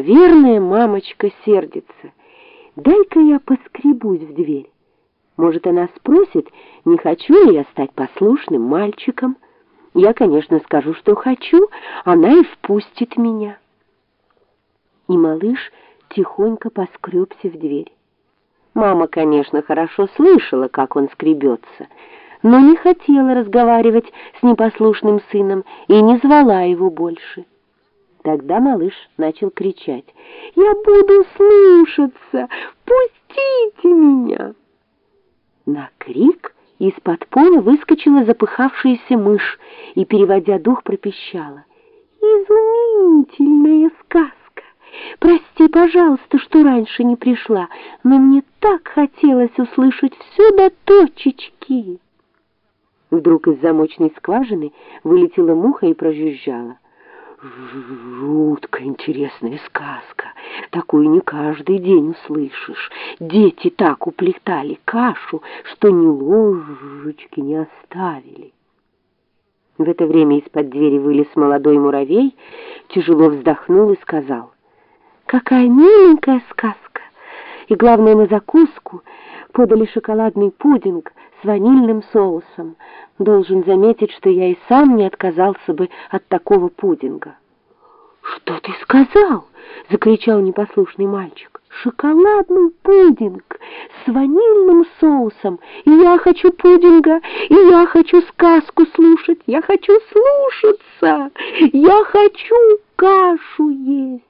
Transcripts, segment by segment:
Наверное, мамочка сердится. Дай-ка я поскребусь в дверь. Может, она спросит, не хочу ли я стать послушным мальчиком. Я, конечно, скажу, что хочу, она и впустит меня. И малыш тихонько поскребся в дверь. Мама, конечно, хорошо слышала, как он скребется, но не хотела разговаривать с непослушным сыном и не звала его больше. Тогда малыш начал кричать. «Я буду слушаться! Пустите меня!» На крик из-под пола выскочила запыхавшаяся мышь и, переводя дух, пропищала. «Изумительная сказка! Прости, пожалуйста, что раньше не пришла, но мне так хотелось услышать все до точечки!» Вдруг из замочной скважины вылетела муха и прожужжала. Жутко интересная сказка. Такую не каждый день услышишь. Дети так уплетали кашу, что ни ложечки не оставили. В это время из-под двери вылез молодой муравей, тяжело вздохнул и сказал, «Какая миленькая сказка! И главное, на закуску подали шоколадный пудинг с ванильным соусом. Должен заметить, что я и сам не отказался бы от такого пудинга. «Что ты сказал?» — закричал непослушный мальчик. «Шоколадный пудинг с ванильным соусом. И я хочу пудинга, и я хочу сказку слушать, я хочу слушаться, я хочу кашу есть».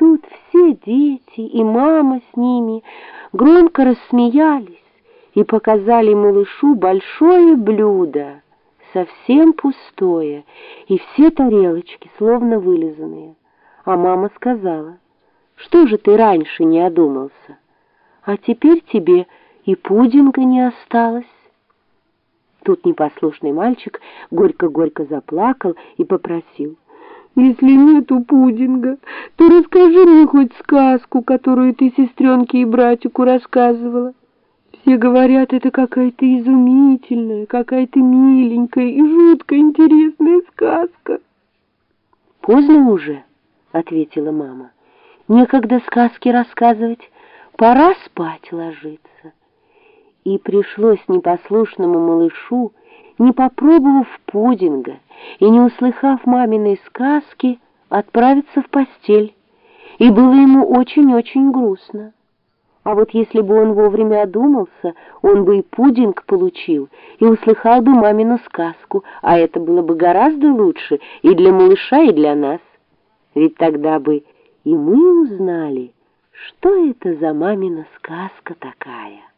Тут все дети и мама с ними громко рассмеялись и показали малышу большое блюдо, совсем пустое, и все тарелочки словно вылизанные. А мама сказала, что же ты раньше не одумался, а теперь тебе и пудинга не осталось. Тут непослушный мальчик горько-горько заплакал и попросил, «Если нету пудинга, то расскажи мне хоть сказку, которую ты сестренке и братику рассказывала». Все говорят, это какая-то изумительная, какая-то миленькая и жутко интересная сказка. Поздно уже, ответила мама. Некогда сказки рассказывать, пора спать ложиться. И пришлось непослушному малышу, не попробовав пудинга и не услыхав маминой сказки, отправиться в постель. И было ему очень-очень грустно. А вот если бы он вовремя одумался, он бы и пудинг получил, и услыхал бы мамину сказку, а это было бы гораздо лучше и для малыша, и для нас. Ведь тогда бы и мы узнали, что это за мамина сказка такая.